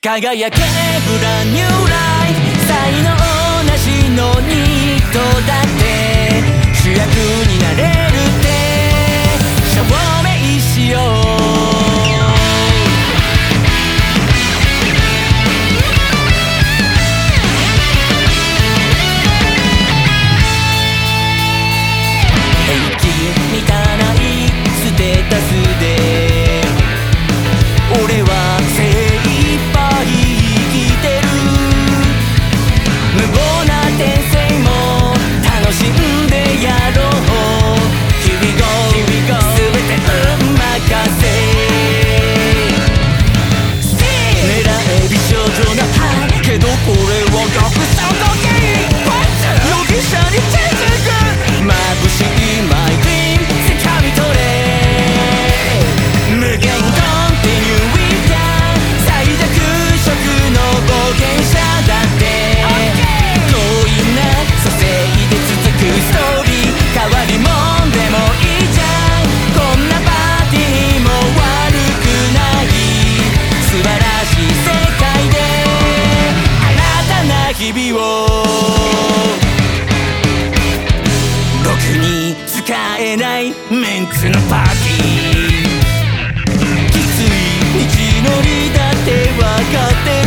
輝けブランニューライフ才能なしのニーだって主役になれるって証明しよ。う「平気満たないステータス」日々を。ろくに使えないメンツのパーティー。きつい道のりだってわかってる。